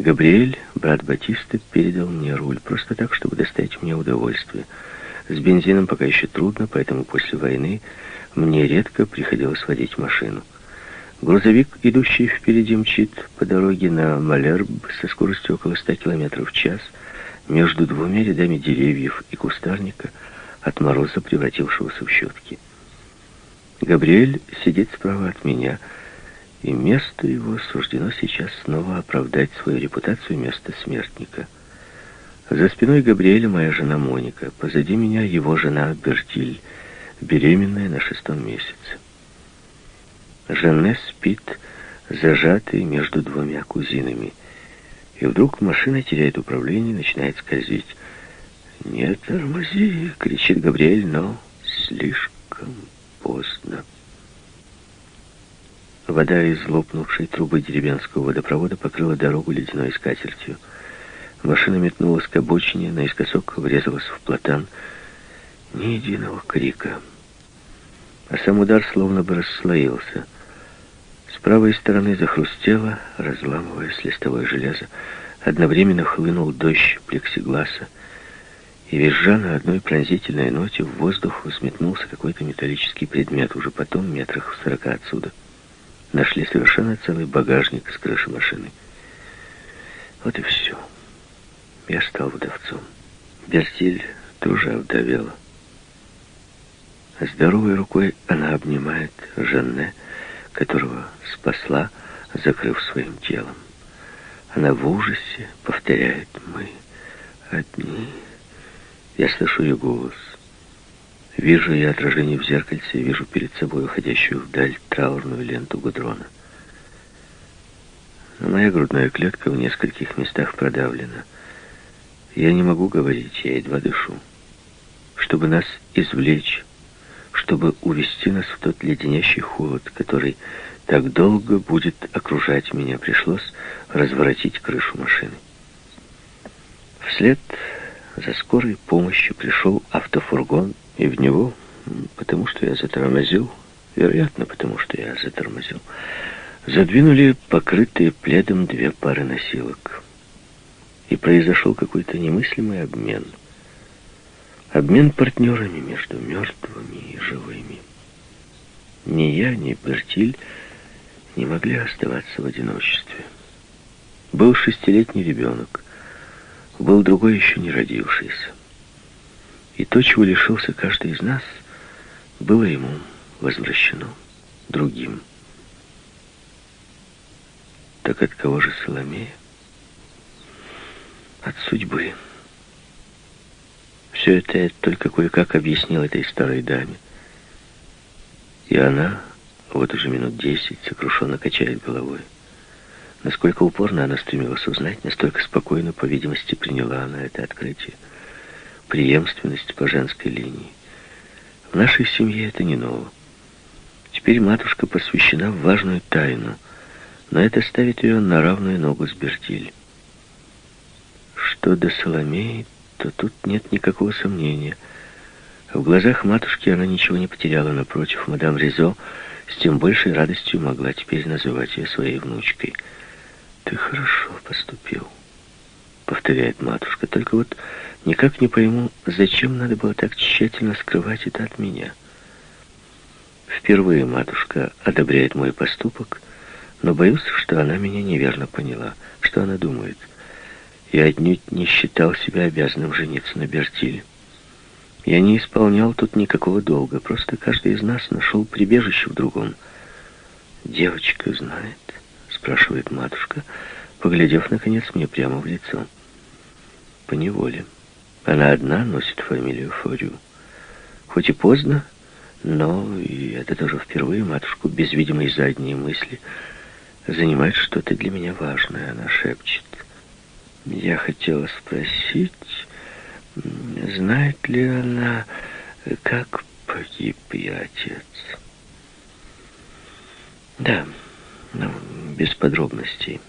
Габриэль, брат Батиста, передал мне руль, просто так, чтобы доставить мне удовольствие. С бензином пока еще трудно, поэтому после войны мне редко приходилось водить машину. Грузовик, идущий впереди, мчит по дороге на Малерб со скоростью около 100 км в час между двумя рядами деревьев и кустарника, от мороза превратившегося в щетки. Габриэль сидит справа от меня, и месту его суждено сейчас снова оправдать свою репутацию места смертника. За спиной Габриэля моя жена Моника, позади меня его жена Бертиль, беременная на шестом месяце. Жанне спит, зажатый между двумя кузинами. И вдруг машина теряет управление начинает скользить. «Не тормози!» — кричит Габриэль, но слишком поздно. Вода из лопнувшей трубы деревенского водопровода покрыла дорогу ледяной скатертью. Машина метнулась к обочине, наискосок врезалась в платан. Ни единого крика. А сам удар словно бы расслоился — с правой стороны захрустело, разламываясь листовое железо. Одновременно хлынул дождь плексигласа, и визжа на одной пронзительной ноте в воздух взметнулся какой-то металлический предмет, уже потом метрах в сорока отсюда. Нашли совершенно целый багажник с крыши машины. Вот и все. Я стал вдовцом. Бертиль тоже овдовела. Здоровой рукой она обнимает Жанне, которого спасла, закрыв своим телом. Она в ужасе повторяет «Мы одни». Я слышу ее голос. Вижу ее отражение в зеркальце вижу перед собой уходящую вдаль траурную ленту Гудрона. Но моя грудная клетка в нескольких местах продавлена. Я не могу говорить, я едва дышу. Чтобы нас извлечь, чтобы увести нас в тот леденящий холод, который так долго будет окружать меня, пришлось разворотить крышу машины. Вслед за скорой помощью пришел автофургон, и в него, потому что я затормозил, вероятно, потому что я затормозил, задвинули покрытые пледом две пары носилок. И произошел какой-то немыслимый обмен. Обмен партнерами между мертвыми и живыми. Ни я, ни Бертиль не могли оставаться в одиночестве. Был шестилетний ребенок, был другой еще не родившийся. И то, чего лишился каждый из нас, было ему возвращено другим. Так от кого же Соломея? От судьбы. Все это я только кое-как объяснил этой старой даме. И она вот уже минут десять сокрушенно качает головой. Насколько упорно она стремилась узнать, настолько спокойно, по видимости, приняла она это открытие. Преемственность по женской линии. В нашей семье это не ново. Теперь матушка посвящена в важную тайну, но это ставит ее на равную ногу с Бертиль. Что до Соломеи, то тут нет никакого сомнения. В глазах матушки она ничего не потеряла, напротив, мадам Ризо с тем большей радостью могла теперь называть ее своей внучкой. «Ты хорошо поступил», — повторяет матушка. «Только вот никак не пойму, зачем надо было так тщательно скрывать это от меня». Впервые матушка одобряет мой поступок, но боюсь, что она меня неверно поняла. Что она думает? Я отнюдь не считал себя обязанным жениться на Бертиле. Я не исполнял тут никакого долга, просто каждый из нас нашел прибежище в другом. «Девочка знает?» — спрашивает матушка, поглядев, наконец, мне прямо в лицо. «По неволе. Она одна носит фамилию Форю. Хоть и поздно, но, и это тоже впервые, матушку без видимой задней мысли, занимает что-то для меня важное, она шепчет. Я хотела спросить...» Знает ли она, как погиб ее отец? Да, но без подробностей.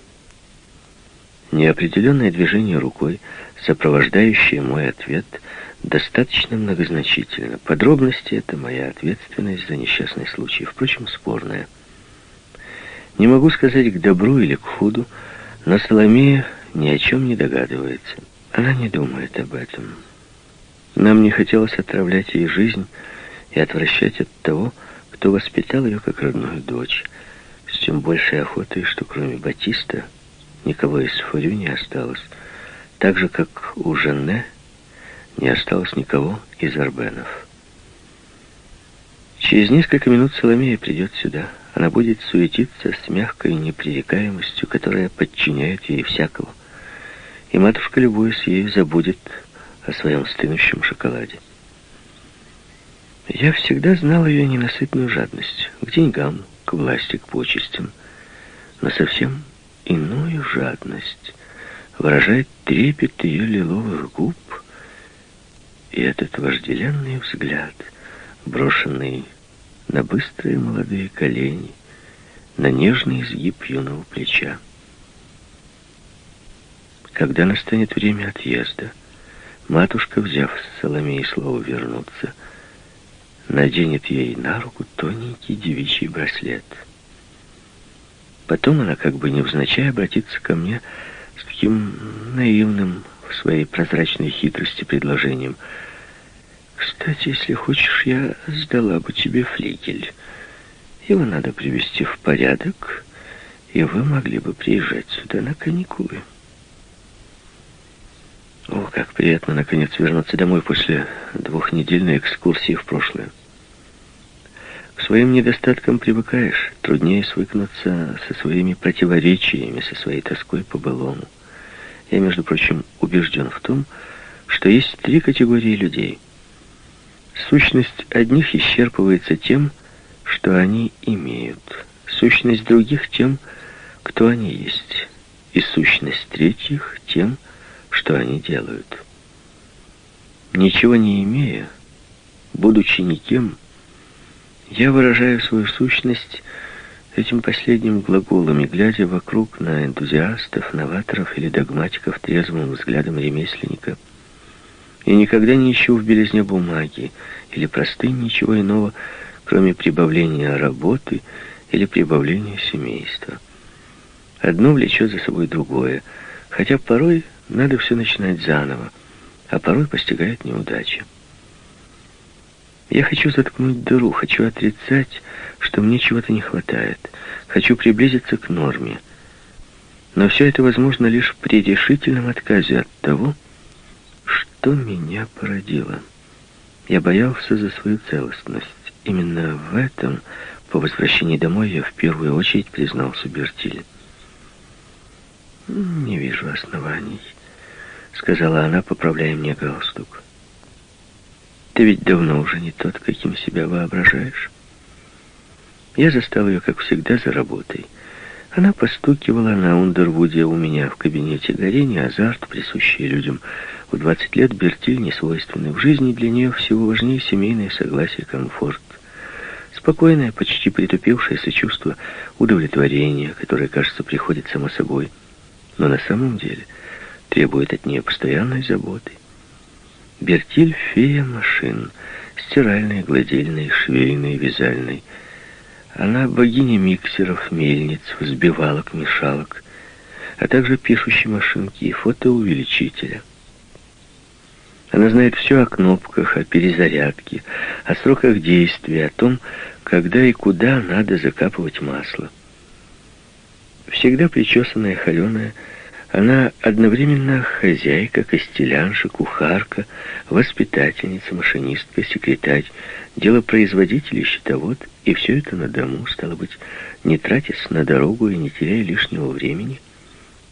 Неопределенное движение рукой, сопровождающее мой ответ, достаточно многозначительно. Подробности — это моя ответственность за несчастный случай, впрочем, спорная. Не могу сказать к добру или к худу, но Соломея ни о чем не догадывается. Она не думает об этом. Нам не хотелось отравлять ей жизнь и отвращать от того, кто воспитал ее как родную дочь, с тем большей охотой, что кроме Батиста никого из Фурю не осталось, так же, как у Женне не осталось никого из Арбенов. Через несколько минут Соломея придет сюда. Она будет суетиться с мягкой непререкаемостью, которая подчиняет ей всякого. И матушка, любуясь ею, забудет о своем стынущем шоколаде. Я всегда знал ее ненасытную жадность к деньгам, к власти, к почестям, но совсем иную жадность выражает трепет ее лиловых губ и этот вожделенный взгляд, брошенный на быстрые молодые колени, на нежный изгиб юного плеча. Когда настанет время отъезда, матушка, взяв с Соломеи слово вернуться, наденет ей на руку тоненький девичий браслет. Потом она, как бы невзначай, обратится ко мне с таким наивным в своей прозрачной хитрости предложением — кстати, если хочешь, я сдала бы тебе флигель. Его надо привести в порядок, и вы могли бы приезжать сюда на каникулы. О, как приятно, наконец, вернуться домой после двухнедельной экскурсии в прошлое. Своим недостаткам привыкаешь, труднее свыкнуться со своими противоречиями, со своей тоской по былому. Я, между прочим, убежден в том, что есть три категории людей — Сущность одних исчерпывается тем, что они имеют. Сущность других тем, кто они есть. И сущность третьих тем, что они делают. Ничего не имея, будучи никем, я выражаю свою сущность этим последним глаголом и глядя вокруг на энтузиастов, новаторов или догматиков трезвым взглядом ремесленника – и никогда не ищу в белизне бумаги или простынь ничего иного, кроме прибавления работы или прибавления семейства. Одно влечет за собой другое, хотя порой надо все начинать заново, а порой постигает неудача. Я хочу заткнуть дыру, хочу отрицать, что мне чего-то не хватает, хочу приблизиться к норме. Но все это возможно лишь при решительном отказе от того, что меня породило. Я боялся за свою целостность. Именно в этом, по возвращении домой, я в первую очередь признался Бертиль. «Не вижу оснований», — сказала она, поправляя мне галстук. «Ты ведь давно уже не тот, каким себя воображаешь». Я застал ее, как всегда, за работой. Она постукивала на Ундервуде у меня в кабинете. Горение, азарт, присущие людям в 20 лет Бертиль, не в жизни, для нее всего важнее семейное согласие, комфорт. Спокойное, почти притупившееся чувство удовлетворения, которое, кажется, приходит само собой, но на самом деле требует от нее постоянной заботы. Бертиль — фея машин, стиральной, гладильной, швейной, вязальной — она богиня миксеров, мельниц, взбивалок, мешалок, а также пишущей машинки и фотоувеличителя. Она знает все о кнопках, о перезарядке, о сроках действия, о том, когда и куда надо закапывать масло. Всегда причесанная, холеная, она одновременно хозяйка, костелянша, кухарка, воспитательница, машинистка, секретарь, делопроизводитель и счетовод, и все это на дому, стало быть, не тратясь на дорогу и не теряя лишнего времени,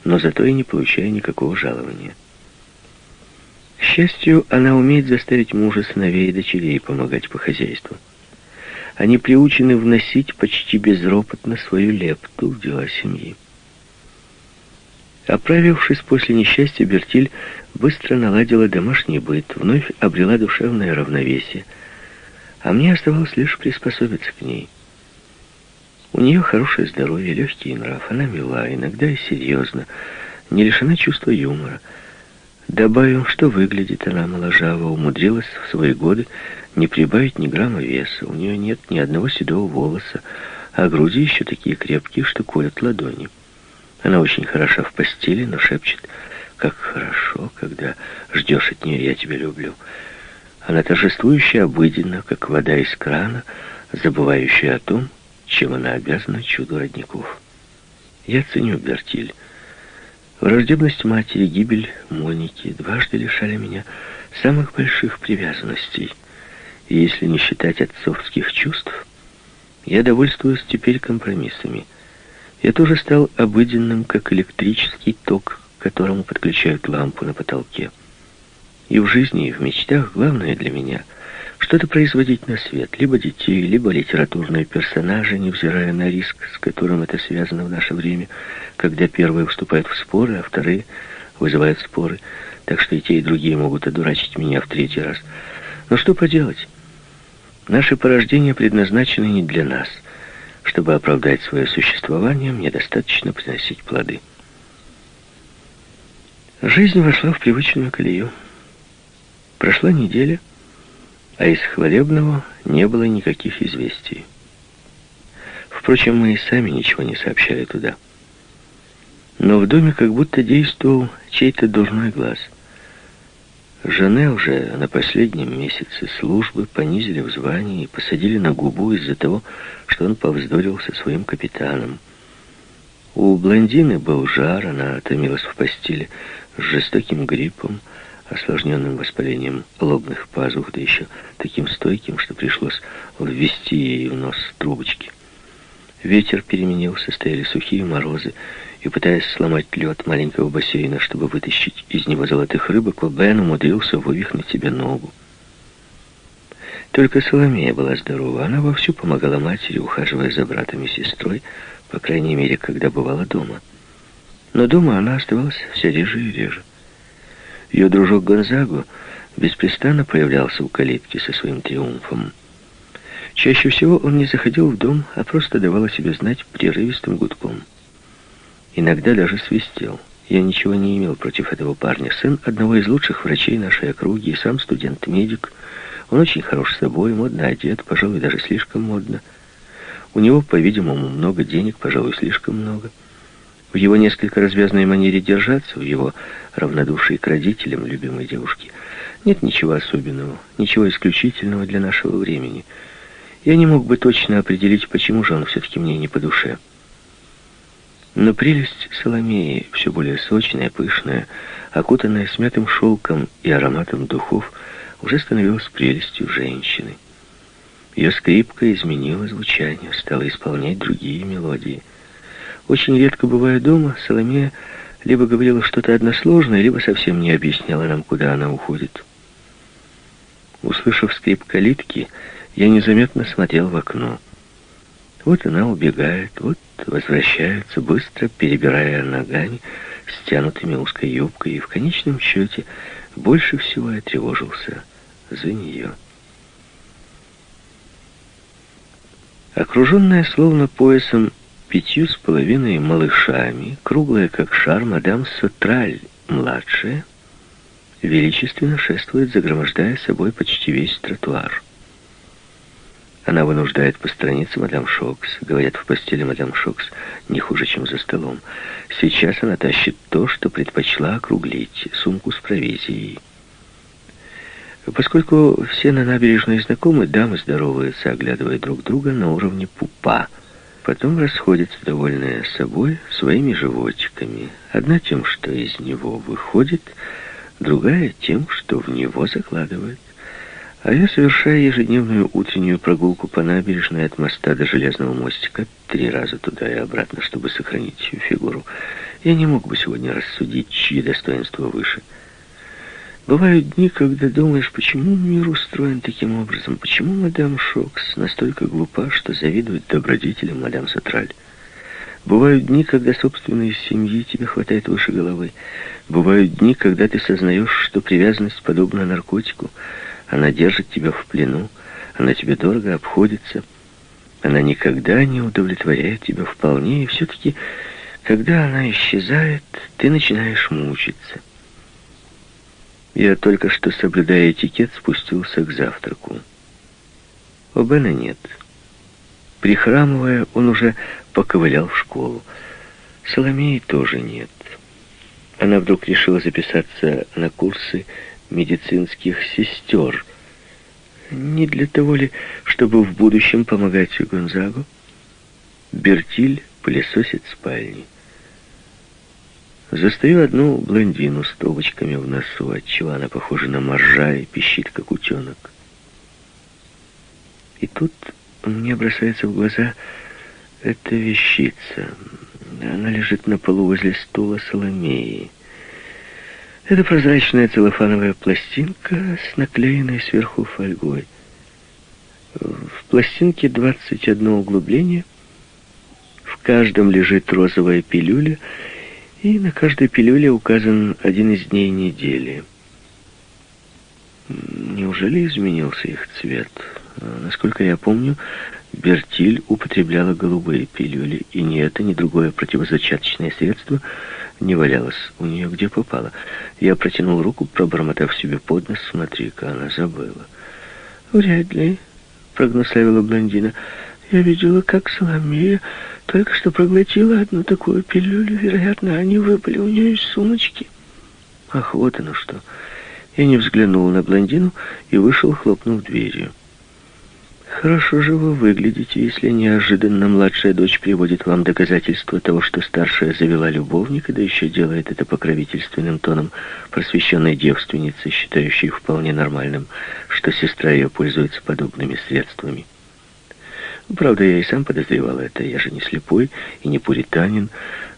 но зато и не получая никакого жалования. К счастью, она умеет заставить мужа, сыновей и дочерей помогать по хозяйству. Они приучены вносить почти безропотно свою лепту в дела семьи. Оправившись после несчастья, Бертиль быстро наладила домашний быт, вновь обрела душевное равновесие, а мне оставалось лишь приспособиться к ней. У нее хорошее здоровье, легкий нрав, она мила, иногда и серьезно, не лишена чувства юмора. Добавим, что выглядит она моложаво, умудрилась в свои годы не прибавить ни грамма веса, у нее нет ни одного седого волоса, а груди еще такие крепкие, что колят ладони. Она очень хороша в постели, но шепчет, как хорошо, когда ждешь от нее «я тебя люблю». Она торжествующая обыденно, как вода из крана, забывающая о том, чем она обязана чуду родников. Я ценю Бертиль. Враждебность матери, гибель Моники дважды лишали меня самых больших привязанностей. И если не считать отцовских чувств, я довольствуюсь теперь компромиссами. Я тоже стал обыденным, как электрический ток, к которому подключают лампу на потолке. И в жизни, и в мечтах главное для меня — что-то производить на свет, либо детей, либо литературные персонажи, невзирая на риск, с которым это связано в наше время, когда первые вступают в споры, а вторые вызывают споры, так что и те, и другие могут одурачить меня в третий раз. Но что поделать? Наши порождения предназначены не для нас. Чтобы оправдать свое существование, мне достаточно приносить плоды. Жизнь вошла в привычную колею. Прошла неделя, а из хвалебного не было никаких известий. Впрочем, мы и сами ничего не сообщали туда. Но в доме как будто действовал чей-то дурной глаз. Жене уже на последнем месяце службы понизили в звании и посадили на губу из-за того, что он повздорил со своим капитаном. У блондины был жар, она томилась в постели с жестоким гриппом, осложненным воспалением лобных пазух, да еще таким стойким, что пришлось ввести ей в нос трубочки. Ветер переменился, стояли сухие морозы, и, пытаясь сломать лед маленького бассейна, чтобы вытащить из него золотых рыбок, Бен умудрился вывихнуть себе ногу. Только Соломея была здорова. Она вовсю помогала матери, ухаживая за братом и сестрой, по крайней мере, когда бывала дома. Но дома она оставалась все реже и реже. Ее дружок Гонзаго беспрестанно появлялся у калитки со своим триумфом. Чаще всего он не заходил в дом, а просто давал о себе знать прерывистым гудком. Иногда даже свистел. Я ничего не имел против этого парня. Сын одного из лучших врачей нашей округи и сам студент-медик. Он очень хорош собой, модно одет, пожалуй, даже слишком модно. У него, по-видимому, много денег, пожалуй, слишком много. В его несколько развязной манере держаться, в его равнодушии к родителям любимой девушки, нет ничего особенного, ничего исключительного для нашего времени. Я не мог бы точно определить, почему же он все-таки мне не по душе. Но прелесть Соломеи, все более сочная, пышная, окутанная смятым шелком и ароматом духов, уже становилась прелестью женщины. Ее скрипка изменила звучание, стала исполнять другие мелодии — очень редко бывая дома, Соломея либо говорила что-то односложное, либо совсем не объясняла нам, куда она уходит. Услышав скрип калитки, я незаметно смотрел в окно. Вот она убегает, вот возвращается, быстро перебирая ногами, стянутыми узкой юбкой, и в конечном счете больше всего я тревожился за нее. Окруженная словно поясом пятью с половиной малышами, круглая как шар, мадам Сотраль, младшая, величественно шествует, загромождая собой почти весь тротуар. Она вынуждает посторониться мадам Шокс. Говорят, в постели мадам Шокс не хуже, чем за столом. Сейчас она тащит то, что предпочла округлить, сумку с провизией. Поскольку все на набережной знакомы, дамы здороваются, оглядывая друг друга на уровне пупа — Потом расходятся, довольные собой, своими животиками. Одна тем, что из него выходит, другая тем, что в него закладывает. А я, совершая ежедневную утреннюю прогулку по набережной от моста до железного мостика, три раза туда и обратно, чтобы сохранить фигуру, я не мог бы сегодня рассудить, чьи достоинства выше — Бывают дни, когда думаешь, почему мир устроен таким образом, почему мадам Шокс настолько глупа, что завидует добродетелям мадам Сатраль. Бывают дни, когда собственной семьи тебе хватает выше головы. Бывают дни, когда ты сознаешь, что привязанность подобна наркотику. Она держит тебя в плену, она тебе дорого обходится. Она никогда не удовлетворяет тебя вполне, и все-таки, когда она исчезает, ты начинаешь мучиться. Я только что, соблюдая этикет, спустился к завтраку. У Бена нет. Прихрамывая, он уже поковылял в школу. Соломеи тоже нет. Она вдруг решила записаться на курсы медицинских сестер. Не для того ли, чтобы в будущем помогать Гонзагу? Бертиль пылесосит спальни. Застаю одну блондину с трубочками в носу, отчего она похожа на моржа и пищит, как утенок. И тут мне бросается в глаза эта вещица. Она лежит на полу возле стула Соломеи. Это прозрачная целлофановая пластинка с наклеенной сверху фольгой. В пластинке 21 углубление. В каждом лежит розовая пилюля, и на каждой пилюле указан один из дней недели. Неужели изменился их цвет? Насколько я помню, Бертиль употребляла голубые пилюли, и ни это, ни другое противозачаточное средство не валялось у нее где попало. Я протянул руку, пробормотав себе под нос, смотри-ка, она забыла. «Вряд ли», — прогнусавила блондина. «Я видела, как Соломея только что проглотила одну такую пилюлю. Вероятно, они выпали у нее из сумочки». «Ах, вот оно что!» Я не взглянул на блондину и вышел, хлопнув дверью. Хорошо же вы выглядите, если неожиданно младшая дочь приводит вам доказательства того, что старшая завела любовника, да еще делает это покровительственным тоном просвещенной девственницы, считающей вполне нормальным, что сестра ее пользуется подобными средствами. Правда, я и сам подозревал это, я же не слепой и не пуританин.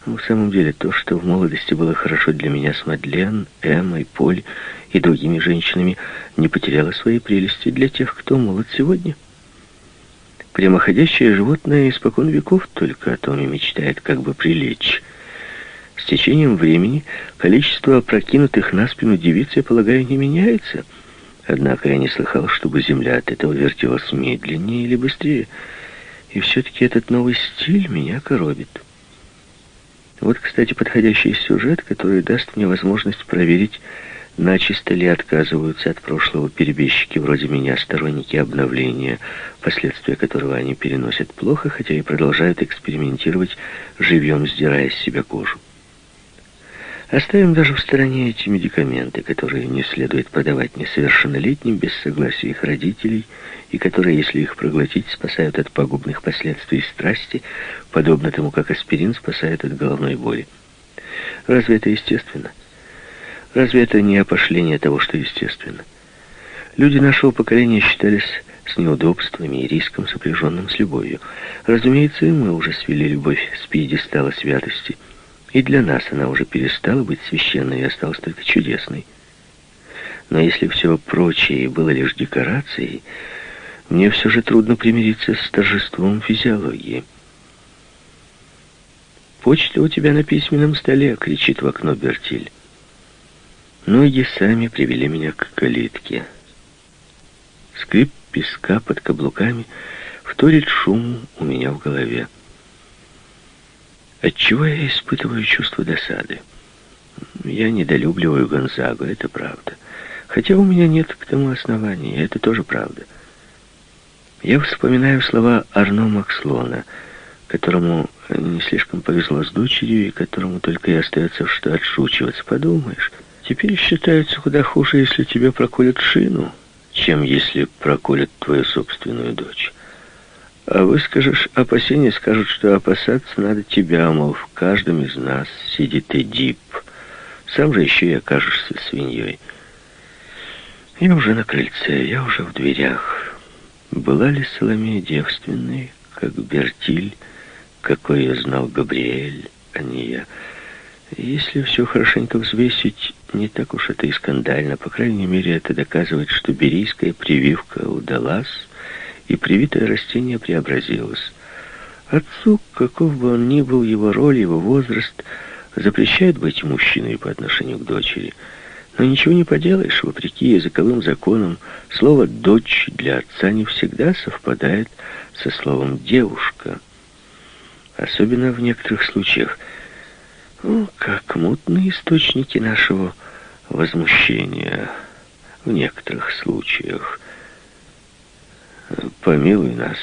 Но в самом деле то, что в молодости было хорошо для меня с Мадлен, Эммой, Поль и другими женщинами, не потеряло своей прелести для тех, кто молод сегодня. Прямоходящее животное испокон веков только о том и мечтает, как бы прилечь. С течением времени количество опрокинутых на спину девиц, я полагаю, не меняется. Однако я не слыхал, чтобы земля от этого вертелась медленнее или быстрее. И все-таки этот новый стиль меня коробит. Вот, кстати, подходящий сюжет, который даст мне возможность проверить, начисто ли отказываются от прошлого перебежчики вроде меня, сторонники обновления, последствия которого они переносят плохо, хотя и продолжают экспериментировать, живьем сдирая с себя кожу. Оставим даже в стороне эти медикаменты, которые не следует продавать несовершеннолетним без согласия их родителей, и которые, если их проглотить, спасают от пагубных последствий страсти, подобно тому, как аспирин спасает от головной боли. Разве это естественно? Разве это не опошление того, что естественно? Люди нашего поколения считались с неудобствами и риском, сопряженным с любовью. Разумеется, и мы уже свели любовь с пьедестала святости. И для нас она уже перестала быть священной и осталась только чудесной. Но если все прочее было лишь декорацией, мне все же трудно примириться с торжеством физиологии. «Почта у тебя на письменном столе!» — кричит в окно Бертиль. Ноги сами привели меня к калитке. Скрип песка под каблуками вторит шум у меня в голове. Отчего я испытываю чувство досады? Я недолюбливаю Гонзагу, это правда. Хотя у меня нет к тому основания, это тоже правда. Я вспоминаю слова Арно Макслона, которому не слишком повезло с дочерью, и которому только и остается что отшучиваться. Подумаешь, Теперь считается куда хуже, если тебе проколят шину, чем если проколят твою собственную дочь. А выскажешь опасения, скажут, что опасаться надо тебя, мол, в каждом из нас сидит Эдип. Сам же еще и окажешься свиньей. Я уже на крыльце, я уже в дверях. Была ли Соломея девственной, как Бертиль, какой я знал Габриэль, а не я? Если все хорошенько взвесить, не так уж это и скандально. По крайней мере, это доказывает, что берийская прививка удалась, и привитое растение преобразилось. Отцу, каков бы он ни был, его роль, его возраст, запрещает быть мужчиной по отношению к дочери. Но ничего не поделаешь, вопреки языковым законам, слово «дочь» для отца не всегда совпадает со словом «девушка». Особенно в некоторых случаях – ну, как мутные источники нашего возмущения в некоторых случаях. Помилуй нас,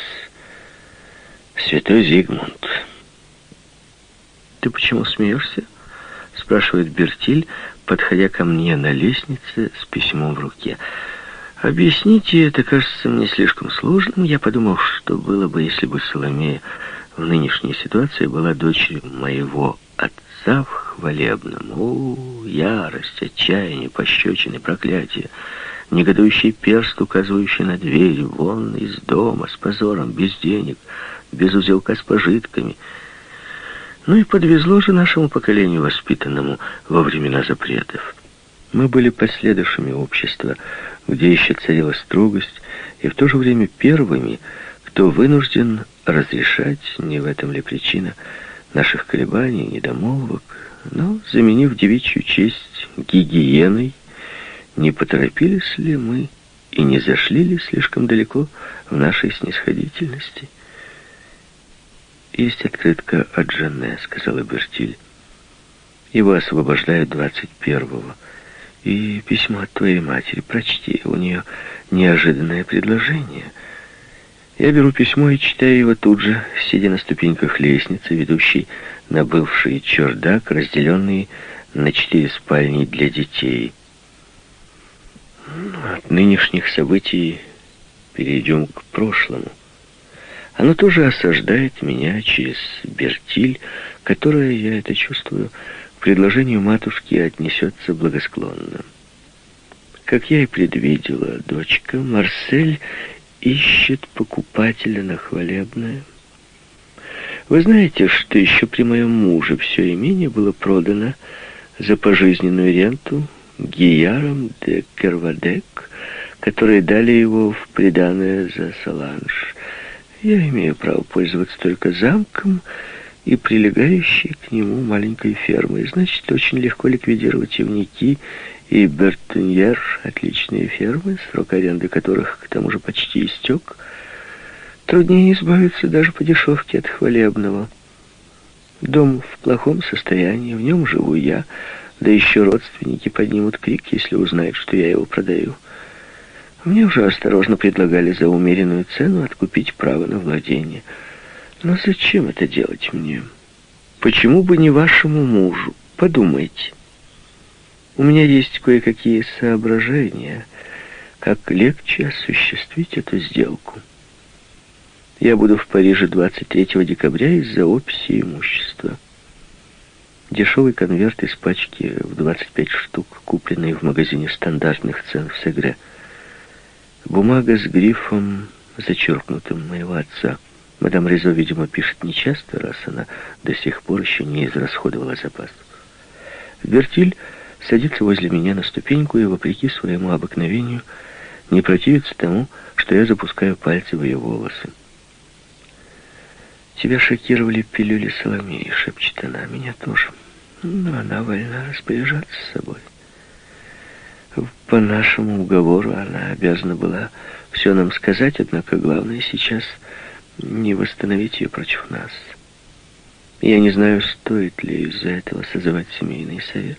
святой Зигмунд. «Ты почему смеешься?» — спрашивает Бертиль, подходя ко мне на лестнице с письмом в руке. «Объясните, это кажется мне слишком сложным. Я подумал, что было бы, если бы Соломея в нынешней ситуации была дочерью моего отца в хвалебном. О, ярость, отчаяние, пощечины, проклятие!» негодующий перст, указывающий на дверь, вон из дома, с позором, без денег, без узелка с пожитками — ну и подвезло же нашему поколению, воспитанному во времена запретов. Мы были последующими общества, где еще царила строгость, и в то же время первыми, кто вынужден разрешать, не в этом ли причина, наших колебаний, недомолвок, но, заменив девичью честь гигиеной, не поторопились ли мы и не зашли ли слишком далеко в нашей снисходительности? «Есть открытка от Жанне», — сказала Бертиль. «Его освобождают двадцать первого. И письмо от твоей матери. Прочти, у нее неожиданное предложение». Я беру письмо и читаю его тут же, сидя на ступеньках лестницы, ведущей на бывший чердак, разделенный на четыре спальни для детей. Ну, от нынешних событий перейдем к прошлому. Оно тоже осаждает меня через Бертиль, которая, я это чувствую, к предложению матушки отнесется благосклонно. Как я и предвидела, дочка, Марсель ищет покупателя на хвалебное. Вы знаете, что еще при моем муже все имение было продано за пожизненную ренту Гияром де Кервадек, которые дали его в приданое за Саланж. Я имею право пользоваться только замком и прилегающей к нему маленькой фермой. Значит, очень легко ликвидировать Евники и Бертеньер, отличные фермы, срок аренды которых к тому же почти истек. Труднее избавиться даже по дешевке от хвалебного. Дом в плохом состоянии, в нем живу я, да еще родственники поднимут крик, если узнают, что я его продаю. Мне уже осторожно предлагали за умеренную цену откупить право на владение. Но зачем это делать мне? Почему бы не вашему мужу? Подумайте. У меня есть кое-какие соображения, как легче осуществить эту сделку. Я буду в Париже 23 декабря из-за описи имущества. Дешевый конверт из пачки в 25 штук, купленный в магазине стандартных цен в Сегре – Бумага с грифом, зачеркнутым моего отца. Мадам Резо, видимо, пишет нечасто, раз она до сих пор еще не израсходовала запас. Бертиль садится возле меня на ступеньку и, вопреки своему обыкновению, не противится тому, что я запускаю пальцы в ее волосы. «Тебя шокировали пилюли Соломеи», — шепчет она, — «меня тоже. Но она вольна распоряжаться собой». По нашему уговору она обязана была все нам сказать, однако главное сейчас не восстановить ее против нас. Я не знаю, стоит ли из-за этого созывать семейный совет.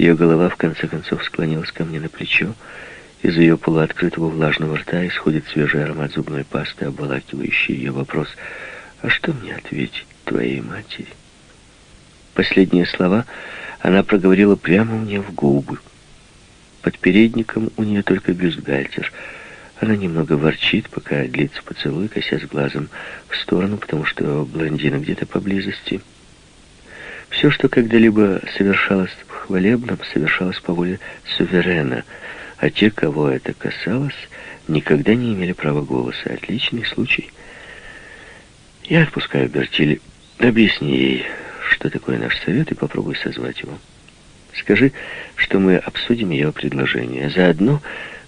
Ее голова в конце концов склонилась ко мне на плечо. Из ее полуоткрытого влажного рта исходит свежий аромат зубной пасты, обволакивающий ее вопрос «А что мне ответить твоей матери?» Последние слова она проговорила прямо мне в губы. Под передником у нее только бюстгальтер. Она немного ворчит, пока длится поцелуй, косясь глазом в сторону, потому что блондина где-то поблизости. Все, что когда-либо совершалось хвалебном, совершалось по воле суверена, а те, кого это касалось, никогда не имели права голоса. Отличный случай. Я отпускаю Бертиль. Объясни ей, что такое наш совет, и попробуй созвать его. Скажи, что мы обсудим ее предложение. Заодно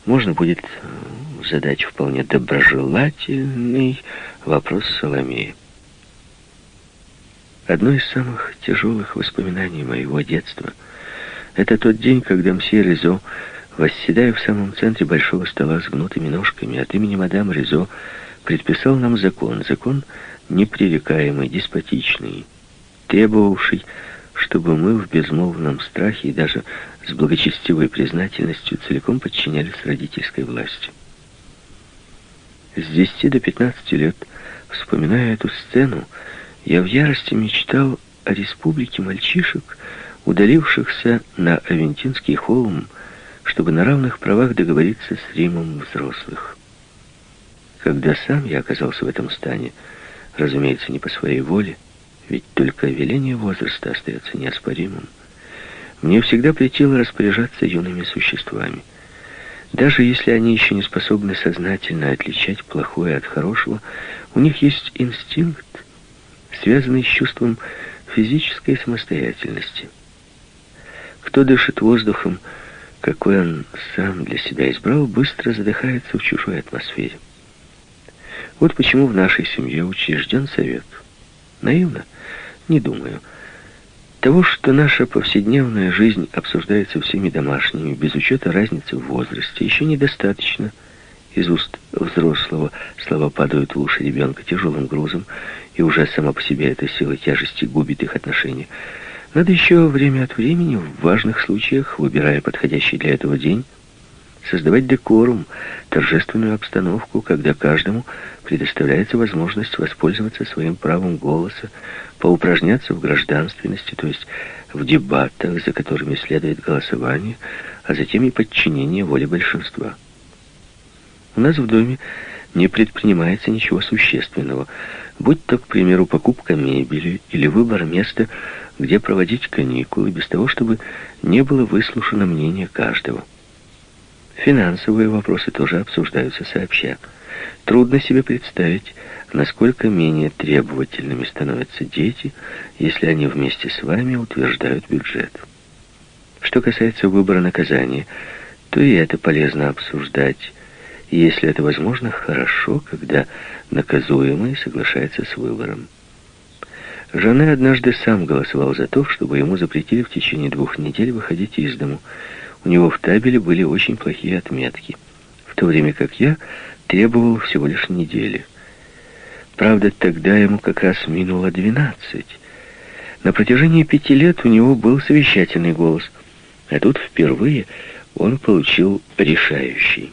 можно будет э, задать вполне доброжелательный вопрос Соломеи. Одно из самых тяжелых воспоминаний моего детства — это тот день, когда мсье Резо, восседая в самом центре большого стола с гнутыми ножками, от имени мадам Резо предписал нам закон, закон непререкаемый, деспотичный, требовавший чтобы мы в безмолвном страхе и даже с благочестивой признательностью целиком подчинялись родительской власти. С 10 до 15 лет, вспоминая эту сцену, я в ярости мечтал о республике мальчишек, удалившихся на Авентинский холм, чтобы на равных правах договориться с Римом взрослых. Когда сам я оказался в этом стане, разумеется, не по своей воле, ведь только веление возраста остается неоспоримым, мне всегда претило распоряжаться юными существами. Даже если они еще не способны сознательно отличать плохое от хорошего, у них есть инстинкт, связанный с чувством физической самостоятельности. Кто дышит воздухом, какой он сам для себя избрал, быстро задыхается в чужой атмосфере. Вот почему в нашей семье учрежден совет. Наивно? Не думаю. Того, что наша повседневная жизнь обсуждается всеми домашними, без учета разницы в возрасте, еще недостаточно. Из уст взрослого слова падают в уши ребенка тяжелым грузом, и уже сама по себе эта сила тяжести губит их отношения. Надо еще время от времени, в важных случаях, выбирая подходящий для этого день, создавать декорум, торжественную обстановку, когда каждому предоставляется возможность воспользоваться своим правом голоса, поупражняться в гражданственности, то есть в дебатах, за которыми следует голосование, а затем и подчинение воле большинства. У нас в доме не предпринимается ничего существенного, будь то, к примеру, покупка мебели или выбор места, где проводить каникулы, без того, чтобы не было выслушано мнение каждого. Финансовые вопросы тоже обсуждаются сообща. Трудно себе представить, насколько менее требовательными становятся дети, если они вместе с вами утверждают бюджет. Что касается выбора наказания, то и это полезно обсуждать, если это возможно, хорошо, когда наказуемый соглашается с выбором. Жанне однажды сам голосовал за то, чтобы ему запретили в течение двух недель выходить из дому. У него в табеле были очень плохие отметки, в то время как я требовал всего лишь недели. Правда, тогда ему как раз минуло двенадцать. На протяжении пяти лет у него был совещательный голос, а тут впервые он получил решающий.